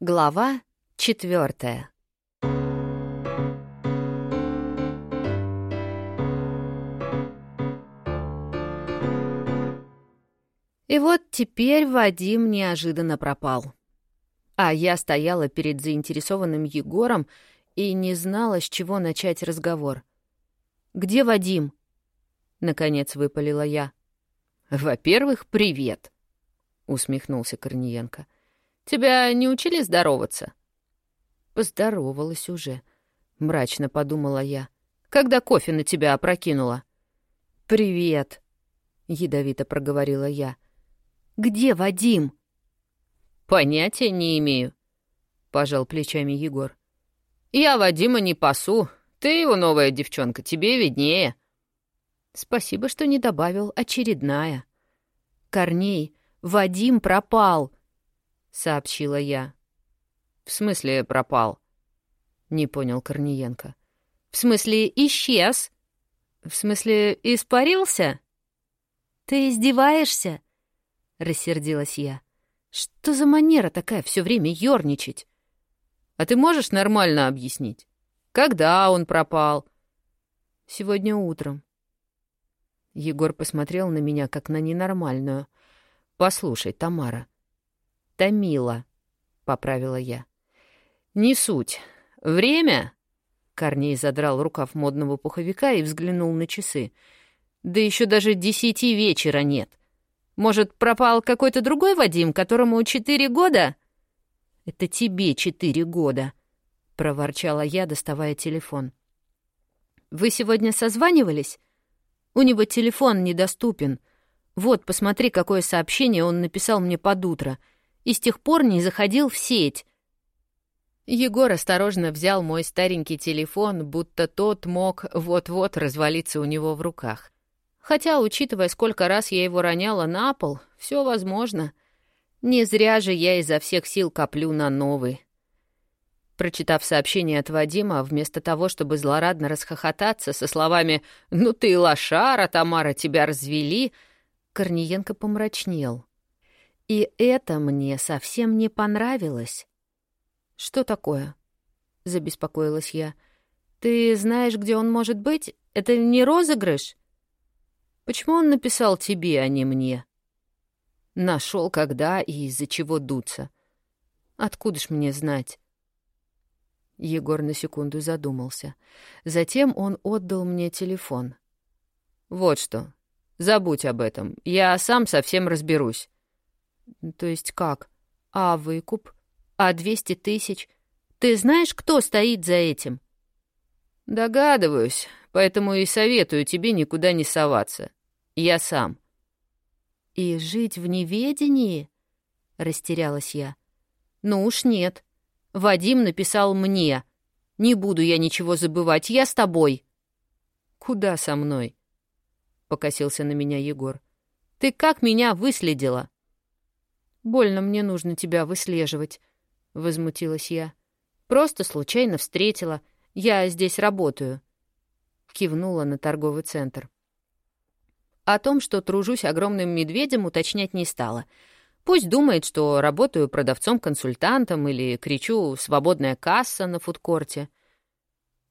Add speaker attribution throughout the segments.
Speaker 1: Глава четвертая. И вот теперь Вадим неожиданно пропал. А я стояла перед заинтересованным Егором и не знала, с чего начать разговор. «Где Вадим?» — наконец выпалила я.
Speaker 2: «Во-первых, привет», — усмехнулся Корниенко. «Тебя не учили здороваться?»
Speaker 1: «Поздоровалась уже», — мрачно подумала я.
Speaker 2: «Когда кофе на тебя опрокинула?»
Speaker 1: «Привет», — ядовито проговорила я. «Где Вадим?»
Speaker 2: «Понятия не имею», — пожал плечами Егор. «Я Вадима не пасу. Ты его новая девчонка, тебе виднее».
Speaker 1: Спасибо, что не добавил очередная. «Корней, Вадим пропал!» — сообщила я.
Speaker 2: «В смысле пропал?» — не понял Корниенко.
Speaker 1: «В смысле исчез? В смысле испарился?» «Ты издеваешься?» — рассердилась я. «Что за манера такая все время ёрничать?»
Speaker 2: «А ты можешь нормально объяснить? Когда он пропал?»
Speaker 1: «Сегодня утром». Егор посмотрел на меня, как на ненормальную. «Послушай, Тамара». «Тамила», — поправила я.
Speaker 2: «Не суть. Время?» Корней задрал рукав модного пуховика и взглянул на часы. «Да еще даже десяти вечера нет. Может, пропал какой-то другой Вадим, которому четыре года?»
Speaker 1: «Это тебе четыре года», — проворчала я, доставая телефон. «Вы сегодня созванивались?» У него телефон недоступен. Вот, посмотри, какое сообщение он написал мне под утро. И с тех пор не заходил в сеть.
Speaker 2: Егор осторожно взял мой старенький телефон, будто тот мог вот-вот развалиться у него в руках. Хотя, учитывая, сколько раз я его роняла на пол, все возможно. Не зря же я изо всех сил коплю на новый. Прочитав сообщение от Вадима, вместо того, чтобы злорадно расхохотаться со словами «Ну ты лошара, Тамара, тебя развели», Корниенко помрачнел. И это мне совсем не понравилось.
Speaker 1: «Что такое?» — забеспокоилась я. «Ты знаешь, где он может быть? Это не розыгрыш?»
Speaker 2: «Почему он написал тебе, а не мне?» Нашел, когда и из-за чего дуться.
Speaker 1: Откуда ж мне знать?
Speaker 2: Егор на секунду задумался. Затем он отдал мне телефон. «Вот что. Забудь об этом. Я сам совсем разберусь».
Speaker 1: «То есть как? А выкуп? А двести тысяч? Ты знаешь, кто стоит за этим?»
Speaker 2: «Догадываюсь, поэтому и советую тебе никуда не соваться. Я сам».
Speaker 1: «И жить в неведении?» — растерялась я. «Ну уж нет. Вадим написал мне. Не буду я ничего забывать, я с тобой.
Speaker 2: Куда со мной? Покосился на меня Егор.
Speaker 1: Ты как меня выследила? Больно мне нужно тебя выслеживать, возмутилась я. Просто случайно встретила. Я здесь работаю. Кивнула на торговый центр. О том, что тружусь огромным медведем, уточнять не стала — Пусть думает, что работаю продавцом-консультантом или кричу «свободная касса» на фудкорте.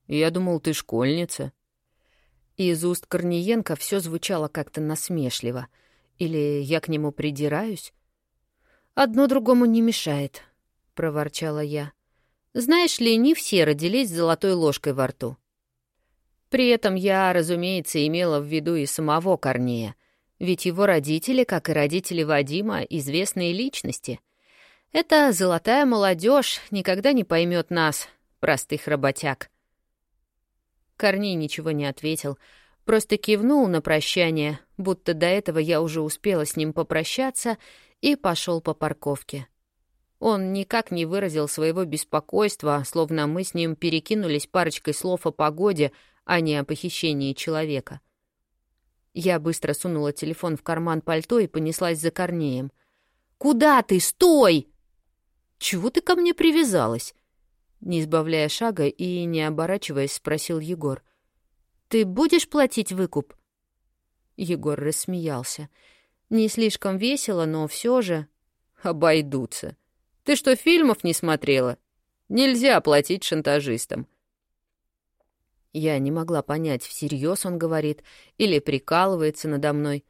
Speaker 2: Я думал, ты школьница.
Speaker 1: Из уст Корниенко все звучало как-то насмешливо. Или я к нему придираюсь? «Одно другому не мешает», — проворчала я. «Знаешь ли, не все родились с золотой ложкой во рту». При этом я, разумеется, имела в виду и самого Корнея — ведь его родители, как и родители Вадима, известные личности. Эта золотая молодежь никогда не поймет нас, простых работяг. Корней ничего не ответил, просто кивнул на прощание, будто до этого я уже успела с ним попрощаться, и пошел по парковке. Он никак не выразил своего беспокойства, словно мы с ним перекинулись парочкой слов о погоде, а не о похищении человека. Я быстро сунула телефон в карман пальто и понеслась за Корнеем. «Куда ты? Стой!» «Чего ты ко мне привязалась?» Не избавляя шага и не оборачиваясь, спросил Егор. «Ты будешь платить выкуп?» Егор рассмеялся. Не слишком весело, но все же...
Speaker 2: «Обойдутся. Ты что, фильмов не смотрела? Нельзя платить шантажистам. Я не могла понять, всерьез он говорит или прикалывается надо мной.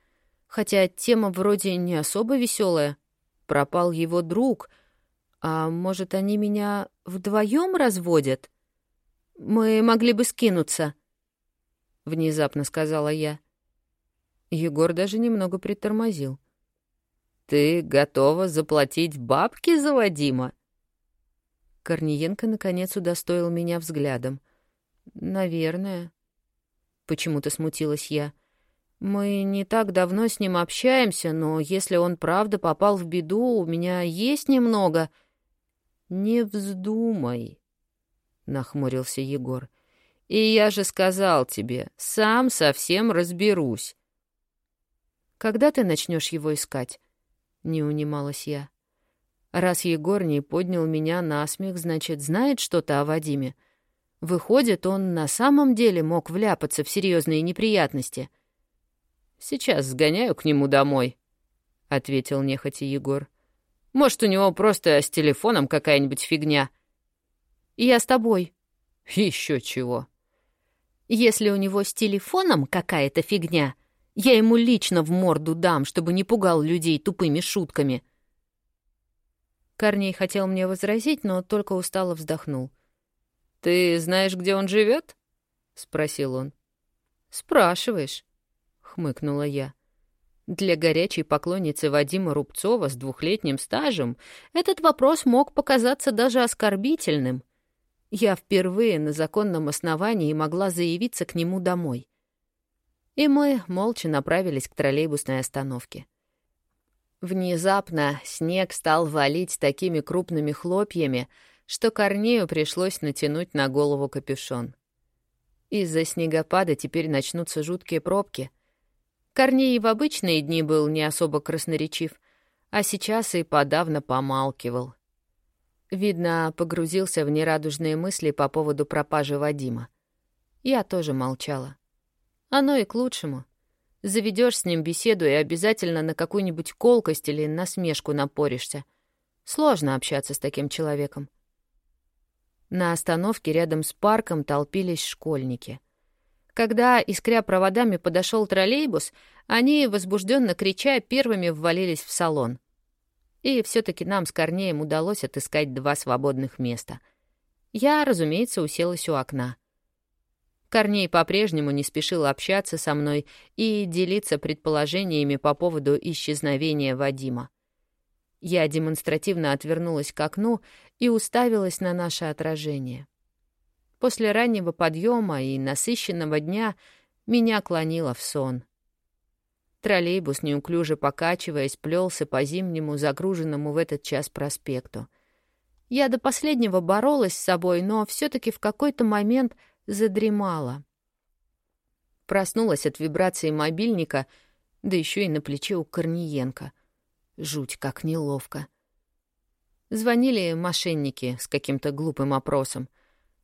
Speaker 2: Хотя тема вроде не особо веселая. Пропал его друг. А может, они меня вдвоем разводят? Мы могли бы скинуться, — внезапно сказала я. Егор даже немного притормозил. «Ты готова заплатить бабки за Вадима?» Корниенко, наконец, удостоил меня взглядом. «Наверное». Почему-то смутилась я. «Мы не так давно с ним общаемся, но если он правда попал в беду, у меня есть немного...» «Не вздумай», — нахмурился Егор. «И я же сказал тебе, сам совсем разберусь». «Когда ты начнешь его искать?» — не унималась я. «Раз Егор не поднял меня на смех, значит, знает что-то о Вадиме. Выходит, он на самом деле мог вляпаться в серьезные неприятности». «Сейчас сгоняю к нему домой», — ответил нехотя Егор. «Может, у него просто с телефоном какая-нибудь фигня». «Я с тобой». Еще чего». «Если у него с телефоном какая-то фигня», я ему лично в морду дам, чтобы не пугал людей тупыми шутками. Корней хотел мне возразить, но только устало вздохнул. «Ты знаешь, где он живет? спросил он. «Спрашиваешь», — хмыкнула я. Для горячей поклонницы Вадима Рубцова с двухлетним стажем этот вопрос мог показаться даже оскорбительным. Я впервые на законном основании могла заявиться к нему домой и мы молча направились к троллейбусной остановке. Внезапно снег стал валить такими крупными хлопьями, что Корнею пришлось натянуть на голову капюшон. Из-за снегопада теперь начнутся жуткие пробки. Корней в обычные дни был не особо красноречив, а сейчас и подавно помалкивал. Видно, погрузился в нерадужные мысли по поводу пропажи Вадима. Я тоже молчала. Оно и к лучшему. Заведешь с ним беседу и обязательно на какую-нибудь колкость или насмешку напоришься. Сложно общаться с таким человеком. На остановке рядом с парком толпились школьники. Когда, искря проводами, подошел троллейбус, они, возбужденно крича, первыми ввалились в салон. И все таки нам с Корнеем удалось отыскать два свободных места. Я, разумеется, уселась у окна — Корней по-прежнему не спешил общаться со мной и делиться предположениями по поводу исчезновения Вадима. Я демонстративно отвернулась к окну и уставилась на наше отражение. После раннего подъема и насыщенного дня меня клонило в сон. Троллейбус, неуклюже покачиваясь, плелся по зимнему, загруженному в этот час проспекту. Я до последнего боролась с собой, но все таки в какой-то момент — задремала. Проснулась от вибрации мобильника, да еще и на плече у Корниенко. Жуть, как неловко. Звонили мошенники с каким-то глупым опросом.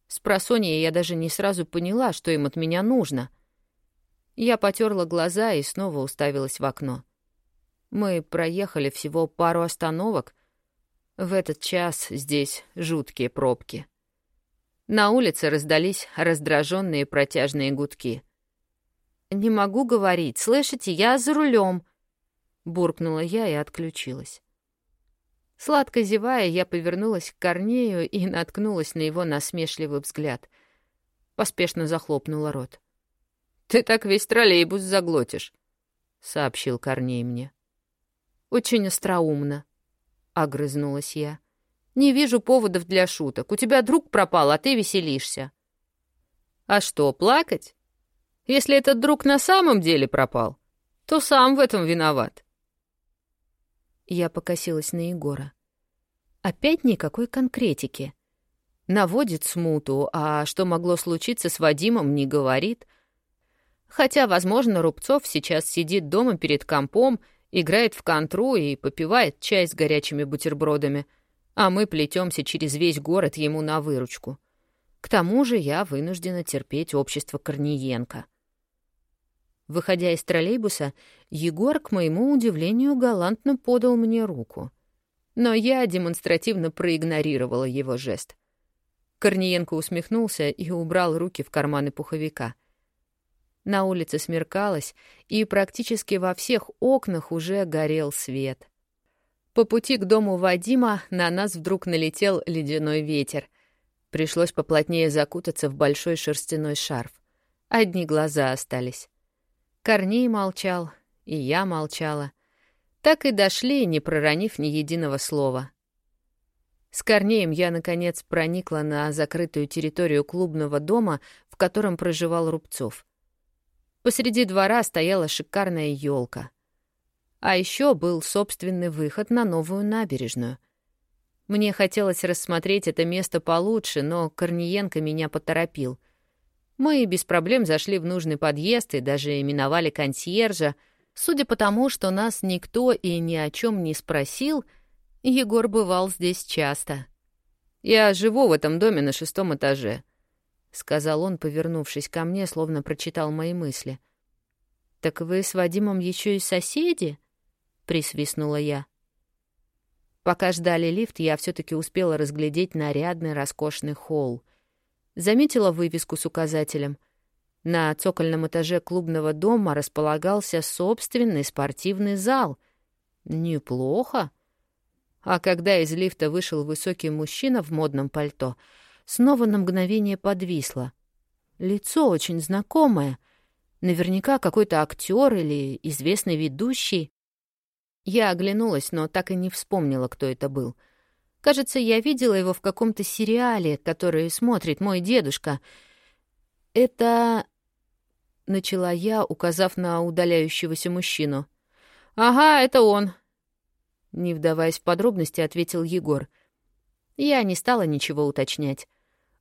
Speaker 2: С просонья я даже не сразу поняла, что им от меня нужно. Я потерла глаза и снова уставилась в окно. Мы проехали всего пару остановок. В этот час здесь жуткие пробки. На улице раздались раздраженные протяжные гудки. «Не могу говорить, слышите, я за рулем!» Буркнула я и отключилась. Сладко зевая, я повернулась к Корнею и наткнулась на его насмешливый взгляд. Поспешно захлопнула рот. «Ты так весь троллейбус заглотишь», — сообщил Корней мне. «Очень остроумно», — огрызнулась я. Не вижу поводов для шуток. У тебя друг пропал, а ты веселишься. А что, плакать? Если этот друг на самом деле пропал, то сам в этом виноват. Я покосилась на Егора. Опять никакой конкретики. Наводит смуту, а что могло случиться с Вадимом, не говорит. Хотя, возможно, Рубцов сейчас сидит дома перед компом, играет в контру и попивает чай с горячими бутербродами — а мы плетемся через весь город ему на выручку. К тому же я вынуждена терпеть общество Корниенко. Выходя из троллейбуса, Егор, к моему удивлению, галантно подал мне руку. Но я демонстративно проигнорировала его жест. Корниенко усмехнулся и убрал руки в карманы пуховика. На улице смеркалось, и практически во всех окнах уже горел свет. По пути к дому Вадима на нас вдруг налетел ледяной ветер. Пришлось поплотнее закутаться в большой шерстяной шарф. Одни глаза остались. Корней молчал, и я молчала. Так и дошли, не проронив ни единого слова. С Корнеем я, наконец, проникла на закрытую территорию клубного дома, в котором проживал Рубцов. Посреди двора стояла шикарная елка. А еще был собственный выход на новую набережную. Мне хотелось рассмотреть это место получше, но Корниенко меня поторопил. Мы без проблем зашли в нужный подъезд и даже именовали консьержа. Судя по тому, что нас никто и ни о чем не спросил, Егор бывал здесь часто. «Я живу в этом доме на шестом этаже», — сказал он, повернувшись ко мне, словно прочитал мои мысли. «Так вы с Вадимом еще и соседи?» — присвистнула я. Пока ждали лифт, я все таки успела разглядеть нарядный роскошный холл. Заметила вывеску с указателем. На цокольном этаже клубного дома располагался собственный спортивный зал. Неплохо. А когда из лифта вышел высокий мужчина в модном пальто, снова на мгновение подвисло. Лицо очень знакомое. Наверняка какой-то актер или известный ведущий. Я оглянулась, но так и не вспомнила, кто это был. Кажется, я видела его в каком-то сериале, который смотрит мой дедушка. Это... Начала я, указав на удаляющегося мужчину. «Ага, это он», — не вдаваясь в подробности, ответил Егор. Я не стала ничего уточнять.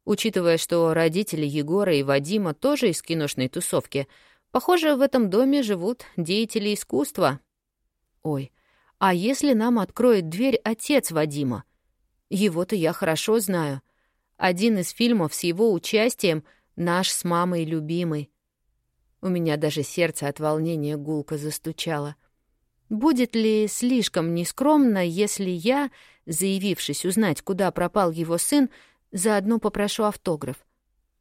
Speaker 2: Учитывая, что родители Егора и Вадима тоже из киношной тусовки, похоже, в этом доме живут деятели искусства, Ой, а если нам откроет дверь отец Вадима? Его-то я хорошо знаю. Один из фильмов с его участием «Наш с мамой любимый». У меня даже сердце от волнения гулко застучало. Будет ли слишком нескромно, если я, заявившись узнать, куда пропал его сын, заодно попрошу автограф?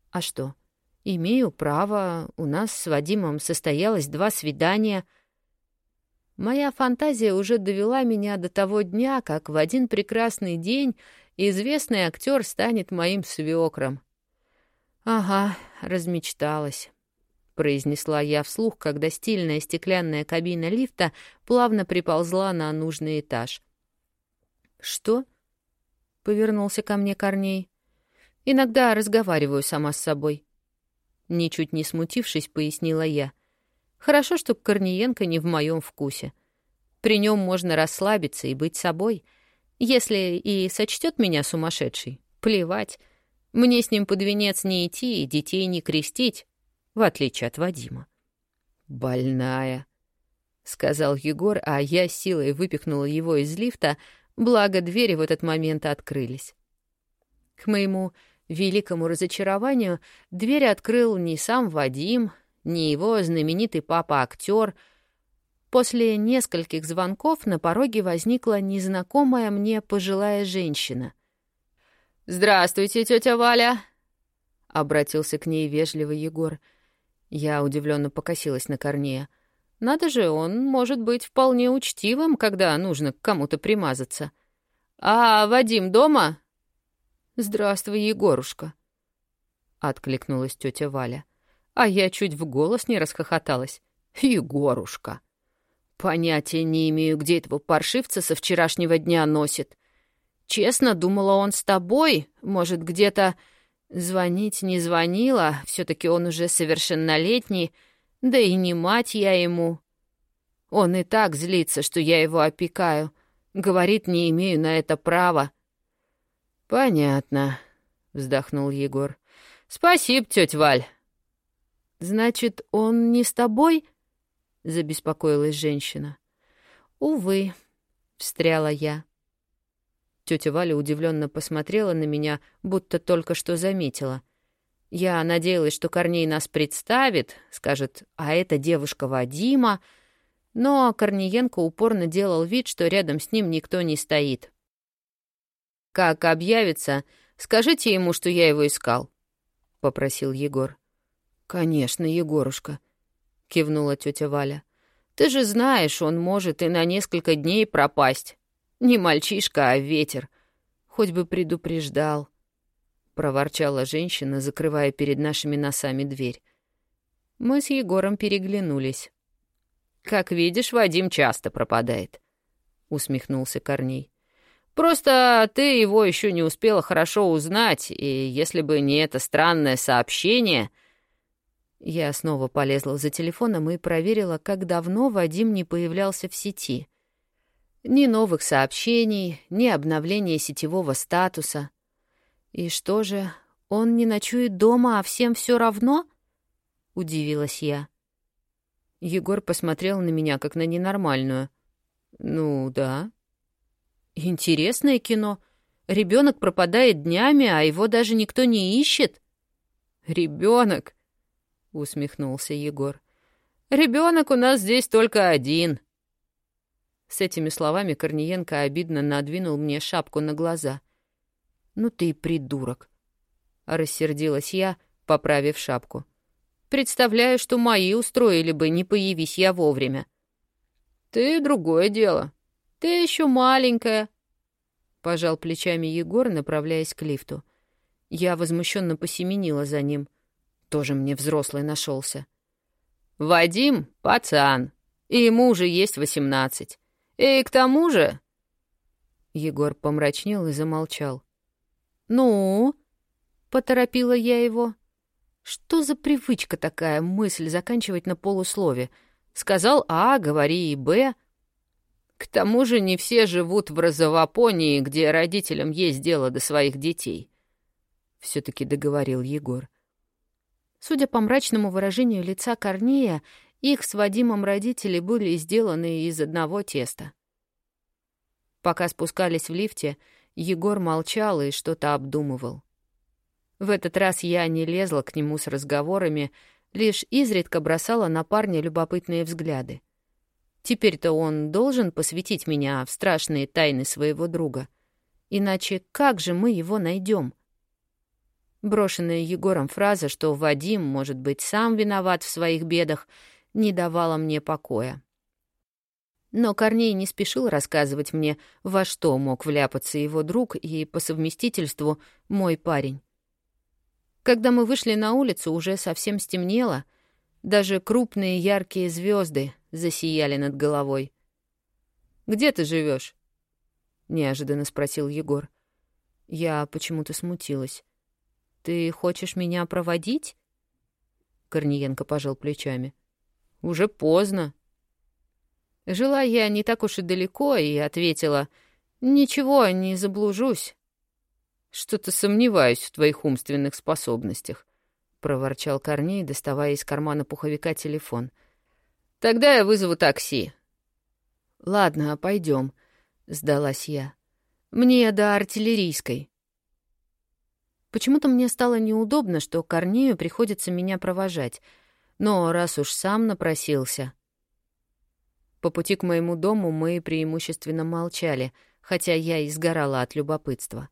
Speaker 2: А что? Имею право, у нас с Вадимом состоялось два свидания — Моя фантазия уже довела меня до того дня, как в один прекрасный день известный актер станет моим свекром. «Ага, размечталась», — произнесла я вслух, когда стильная стеклянная кабина лифта плавно приползла на нужный этаж. «Что?» — повернулся ко мне Корней. «Иногда разговариваю сама с собой». Ничуть не смутившись, пояснила я — Хорошо, что Корниенко не в моем вкусе. При нем можно расслабиться и быть собой. Если и сочтет меня сумасшедшей, плевать. Мне с ним под венец не идти и детей не крестить, в отличие от Вадима. «Больная», — сказал Егор, а я силой выпихнула его из лифта, благо двери в этот момент открылись. К моему великому разочарованию дверь открыл не сам Вадим, ни его знаменитый папа-актер. После нескольких звонков на пороге возникла незнакомая мне пожилая женщина. «Здравствуйте, тетя Валя!» — обратился к ней вежливо Егор. Я удивленно покосилась на Корнея. «Надо же, он может быть вполне учтивым, когда нужно к кому-то примазаться. А Вадим дома?» «Здравствуй, Егорушка!» — откликнулась тетя Валя а я чуть в голос не расхохоталась. «Егорушка!» «Понятия не имею, где этого паршивца со вчерашнего дня носит. Честно, думала, он с тобой, может, где-то...» Звонить не звонила, все таки он уже совершеннолетний, да и не мать я ему. Он и так злится, что я его опекаю. Говорит, не имею на это права. «Понятно», — вздохнул Егор. «Спасибо, тетя Валь». «Значит, он не с тобой?» — забеспокоилась женщина. «Увы», — встряла я. Тетя Валя удивленно посмотрела на меня, будто только что заметила. Я надеялась, что Корней нас представит, скажет, а это девушка Вадима, но Корниенко упорно делал вид, что рядом с ним никто не стоит. Как объявится, скажите ему, что я его искал», — попросил Егор.
Speaker 1: «Конечно, Егорушка», — кивнула тетя Валя.
Speaker 2: «Ты же знаешь, он может и на несколько дней пропасть. Не мальчишка, а ветер. Хоть бы предупреждал», — проворчала женщина, закрывая перед нашими носами дверь. Мы с Егором переглянулись. «Как видишь, Вадим часто пропадает», — усмехнулся Корней. Просто ты его еще не успела хорошо узнать, и если бы не это странное сообщение...» Я снова полезла за телефоном и проверила, как давно Вадим не появлялся в сети. Ни новых сообщений, ни обновления сетевого статуса. И что же, он не ночует дома, а всем все равно? Удивилась я. Егор посмотрел на меня, как на ненормальную. «Ну да», Интересное кино. Ребенок пропадает днями, а его даже никто не ищет. Ребенок, усмехнулся Егор. Ребенок у нас здесь только один. С этими словами Корниенко обидно надвинул мне шапку на глаза. Ну ты и придурок, рассердилась я, поправив шапку. Представляю, что мои устроили бы, не появись я вовремя. Ты другое дело, «Ты еще маленькая», — пожал плечами Егор, направляясь к лифту. Я возмущенно посеменила за ним. Тоже мне взрослый нашелся. «Вадим — пацан, и ему уже есть восемнадцать. И к тому же...» Егор помрачнел и замолчал. «Ну?» — поторопила я его. «Что за привычка такая, мысль заканчивать на полуслове? Сказал А, говори и Б, к тому же не все живут в розовопонии, где родителям есть дело до своих детей. Все-таки договорил Егор. Судя по мрачному выражению лица Корнея, их с Вадимом родители были сделаны из одного теста. Пока спускались в лифте, Егор молчал и что-то обдумывал. В этот раз я не лезла к нему с разговорами, лишь изредка бросала на парня любопытные взгляды. Теперь-то он должен посвятить меня в страшные тайны своего друга. Иначе как же мы его найдем? Брошенная Егором фраза, что Вадим, может быть, сам виноват в своих бедах, не давала мне покоя. Но Корней не спешил рассказывать мне, во что мог вляпаться его друг и, по совместительству, мой парень. Когда мы вышли на улицу, уже совсем стемнело, даже крупные яркие звезды засияли над головой. «Где ты живешь? неожиданно спросил Егор. Я почему-то смутилась. «Ты хочешь меня проводить?» Корниенко пожал плечами. «Уже поздно». Жила я не так уж и далеко и ответила, «Ничего, не заблужусь». «Что-то сомневаюсь в твоих умственных способностях», — проворчал Корней, доставая из кармана пуховика телефон — Тогда я вызову такси. Ладно, пойдем, сдалась я. Мне до артиллерийской. Почему-то мне стало неудобно, что Корнею приходится меня провожать, но раз уж сам напросился... По пути к моему дому мы преимущественно молчали, хотя я изгорала от любопытства.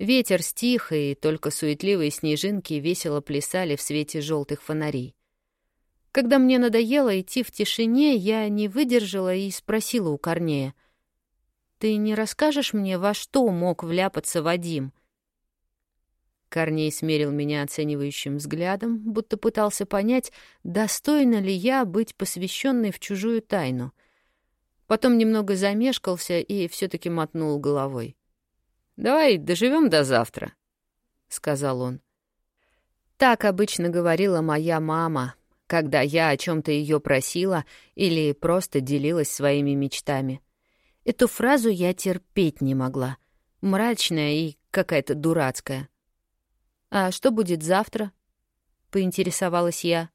Speaker 2: Ветер стих, и только суетливые снежинки весело плясали в свете желтых фонарей. Когда мне надоело идти в тишине, я не выдержала и спросила у Корнея. «Ты не расскажешь мне, во что мог вляпаться Вадим?» Корней смерил меня оценивающим взглядом, будто пытался понять, достойна ли я быть посвященной в чужую тайну. Потом немного замешкался и все таки мотнул головой. «Давай доживем до завтра», — сказал он. Так обычно говорила моя мама, когда я о чем-то ее просила или просто делилась своими мечтами. Эту фразу я терпеть не могла. Мрачная и какая-то дурацкая. «А что будет завтра?» — поинтересовалась я.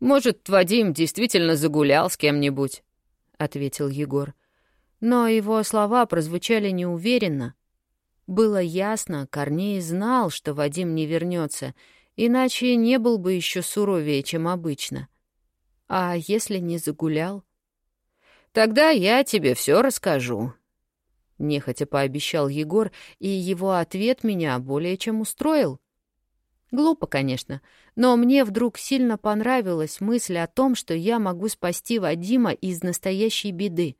Speaker 2: «Может, Вадим действительно загулял с кем-нибудь?» — ответил Егор. Но его слова прозвучали неуверенно. Было ясно, Корней знал, что Вадим не вернется, иначе не был бы еще суровее, чем обычно. А если не загулял? Тогда я тебе все расскажу. — нехотя пообещал Егор, и его ответ меня более чем устроил. Глупо, конечно, но мне вдруг сильно понравилась мысль о том, что я могу спасти Вадима из настоящей беды.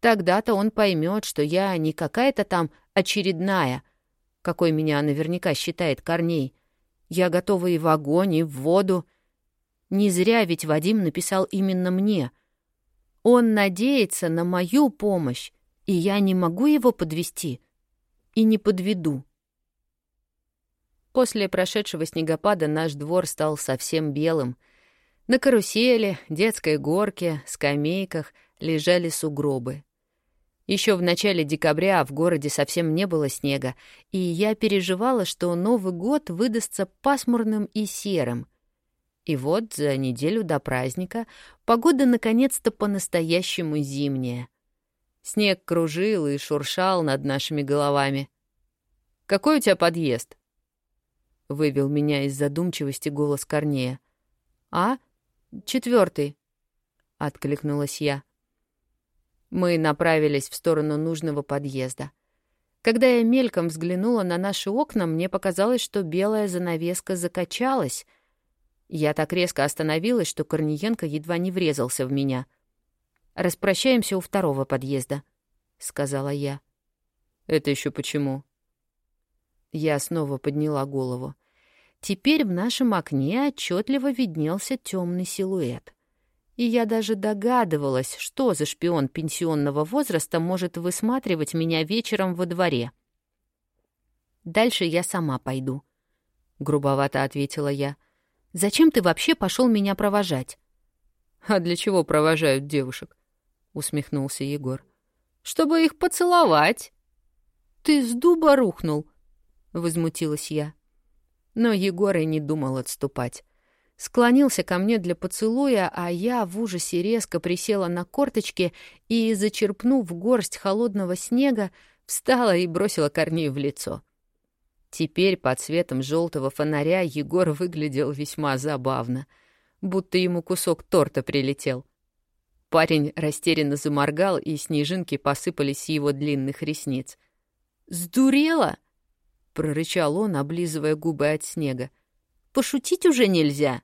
Speaker 2: Тогда-то он поймет, что я не какая-то там очередная, какой меня наверняка считает Корней. Я готова и в огонь, и в воду. Не зря ведь Вадим написал именно мне. Он надеется на мою помощь, и я не могу его подвести. И не подведу. После прошедшего снегопада наш двор стал совсем белым. На карусели, детской горке, скамейках лежали сугробы. Еще в начале декабря в городе совсем не было снега, и я переживала, что Новый год выдастся пасмурным и серым. И вот за неделю до праздника погода наконец-то по-настоящему зимняя. Снег кружил и шуршал над нашими головами. «Какой у тебя подъезд?» — вывел меня из задумчивости голос Корнея. «А? Четвертый», — откликнулась я. Мы направились в сторону нужного подъезда. Когда я мельком взглянула на наши окна, мне показалось, что белая занавеска закачалась. Я так резко остановилась, что Корниенко едва не врезался в меня. «Распрощаемся у второго подъезда», — сказала я. «Это еще почему?» Я снова подняла голову. Теперь в нашем окне отчетливо виднелся темный силуэт и я даже догадывалась, что за шпион пенсионного возраста может высматривать меня вечером во дворе. «Дальше я сама пойду», — грубовато ответила я. «Зачем ты вообще пошел меня провожать?» «А для чего провожают девушек?» — усмехнулся Егор. «Чтобы их поцеловать». «Ты с дуба рухнул», — возмутилась я. Но Егор и не думал отступать склонился ко мне для поцелуя, а я в ужасе резко присела на корточки и, зачерпнув горсть холодного снега, встала и бросила Корнею в лицо. Теперь под светом желтого фонаря Егор выглядел весьма забавно, будто ему кусок торта прилетел. Парень растерянно заморгал, и снежинки посыпались с его длинных ресниц. «Сдурела?» — прорычал он, облизывая губы от снега. «Пошутить уже нельзя!»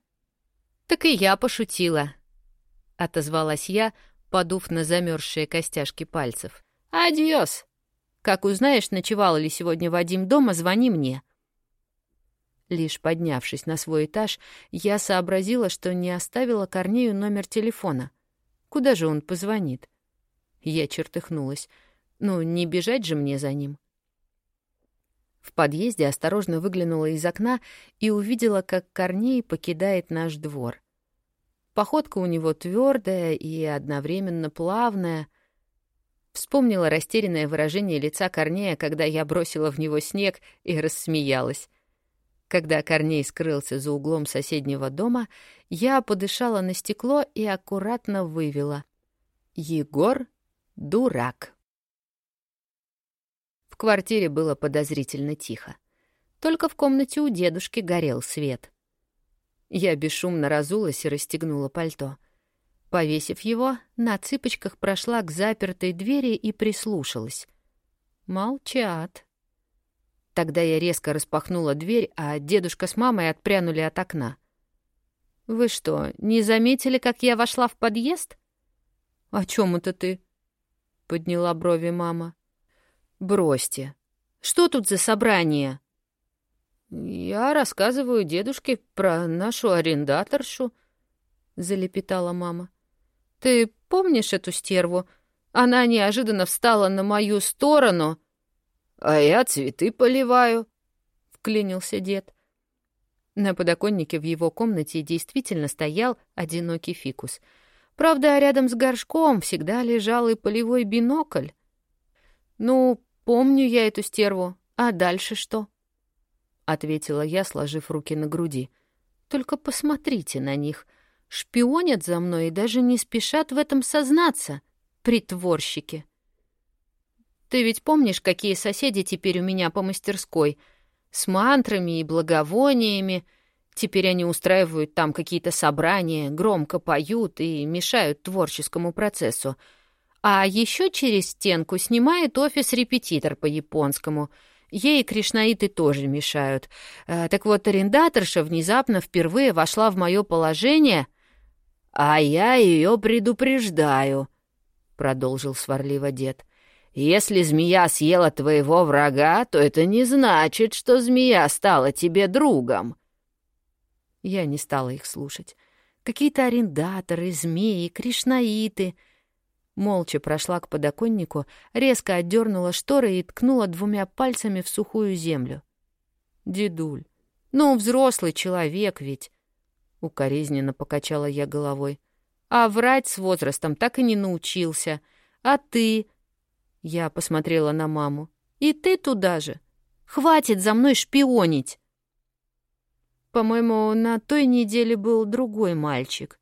Speaker 2: «Так и я пошутила», — отозвалась я, подув на замерзшие костяшки пальцев. «Адьос! Как узнаешь, ночевал ли сегодня Вадим дома, звони мне». Лишь поднявшись на свой этаж, я сообразила, что не оставила Корнею номер телефона. Куда же он позвонит? Я чертыхнулась. Ну, не бежать же мне за ним. В подъезде осторожно выглянула из окна и увидела, как Корней покидает наш двор. Походка у него твердая и одновременно плавная. Вспомнила растерянное выражение лица Корнея, когда я бросила в него снег и рассмеялась. Когда Корней скрылся за углом соседнего дома, я подышала на стекло и аккуратно вывела. «Егор — дурак». В квартире было подозрительно тихо. Только в комнате у дедушки горел свет. Я бесшумно разулась и расстегнула пальто. Повесив его, на цыпочках прошла к запертой двери и прислушалась. Молчат. Тогда я резко распахнула дверь, а дедушка с мамой отпрянули от окна. «Вы что, не заметили, как я вошла в подъезд?» «О чем это ты?» — подняла брови мама. «Бросьте. Что тут за собрание?» «Я рассказываю дедушке про нашу арендаторшу», — залепетала мама. «Ты помнишь эту стерву? Она неожиданно встала на мою сторону». «А я цветы поливаю», — вклинился дед. На подоконнике в его комнате действительно стоял одинокий фикус. Правда, рядом с горшком всегда лежал и полевой бинокль. «Ну, помню я эту стерву. А дальше что?» — ответила я, сложив руки на груди. «Только посмотрите на них. Шпионят за мной и даже не спешат в этом сознаться. Притворщики!» «Ты ведь помнишь, какие соседи теперь у меня по мастерской? С мантрами и благовониями. Теперь они устраивают там какие-то собрания, громко поют и мешают творческому процессу.
Speaker 1: А еще через стенку снимает офис-репетитор по японскому. Ей кришнаиты тоже мешают. Э, так вот, арендаторша внезапно впервые вошла в мое положение, а я ее предупреждаю, — продолжил сварливо дед. Если змея съела твоего врага, то это не значит, что змея стала тебе другом. Я не стала их слушать. Какие-то арендаторы, змеи, кришнаиты — Молча прошла к подоконнику, резко отдернула шторы и ткнула двумя пальцами в сухую землю. «Дедуль, ну, взрослый человек ведь!» Укоризненно покачала я головой. «А врать с возрастом так и не научился. А ты...» Я посмотрела на маму. «И ты туда же! Хватит за мной шпионить!» По-моему, на той неделе был другой мальчик.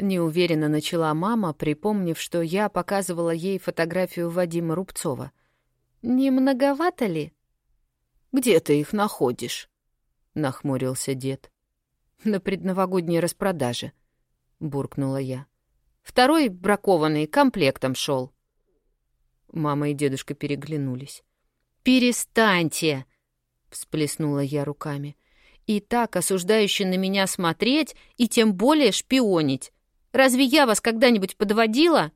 Speaker 1: Неуверенно начала мама, припомнив, что я показывала ей фотографию Вадима Рубцова. «Не многовато ли?» «Где ты их находишь?» — нахмурился дед. «На предновогодней распродаже», — буркнула я. «Второй бракованный комплектом шел. Мама и дедушка переглянулись. «Перестаньте!» — всплеснула я руками. «И так осуждающе на меня смотреть, и тем более шпионить. Разве я вас когда-нибудь подводила?»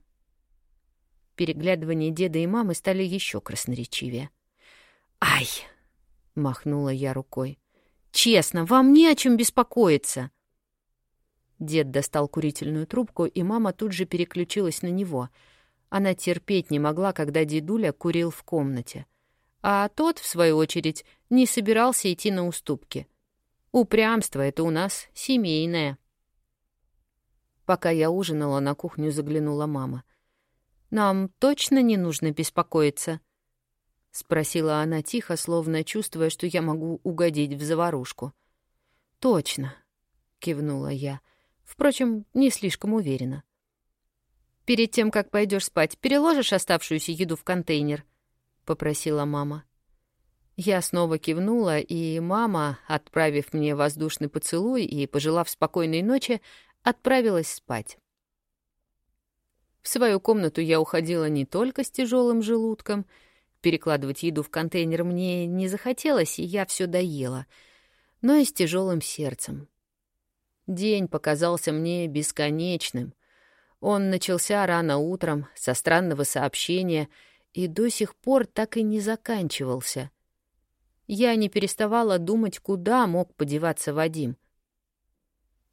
Speaker 1: Переглядывания деда и мамы стали еще красноречивее. «Ай!» — махнула я рукой. «Честно, вам не о чем беспокоиться!» Дед достал курительную трубку, и мама тут же переключилась на него. Она терпеть не могла, когда дедуля курил в комнате. А тот, в свою очередь, не собирался идти на уступки. Упрямство — это у нас семейное. Пока я ужинала, на кухню заглянула мама. «Нам точно не нужно беспокоиться?» — спросила она тихо, словно чувствуя, что я могу угодить в заварушку. «Точно», — кивнула я. Впрочем, не слишком уверена. «Перед тем, как пойдешь спать, переложишь оставшуюся еду в контейнер?» — попросила мама. Я снова кивнула, и мама, отправив мне воздушный поцелуй и пожелав спокойной ночи, отправилась спать. В свою комнату я уходила не только с тяжелым желудком. Перекладывать еду в контейнер мне не захотелось, и я все доела, но и с тяжелым сердцем. День показался мне бесконечным. Он начался рано утром, со странного сообщения, и до сих пор так и не заканчивался. Я не переставала думать, куда мог подеваться Вадим.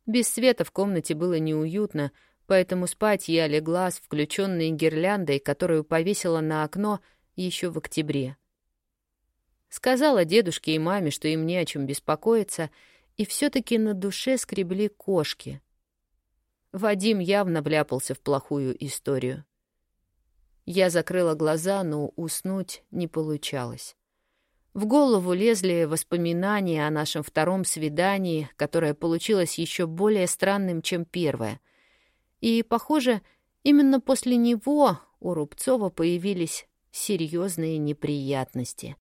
Speaker 1: Без света в комнате было неуютно, поэтому спать я легла с включенной гирляндой, которую повесила на окно еще в октябре. Сказала дедушке и маме, что им не о чем беспокоиться, и все-таки на душе скребли кошки. Вадим явно вляпался в плохую историю. Я закрыла глаза, но уснуть не получалось. В голову лезли воспоминания о нашем втором свидании, которое получилось еще более странным, чем первое. И, похоже, именно после него у Рубцова появились серьезные неприятности.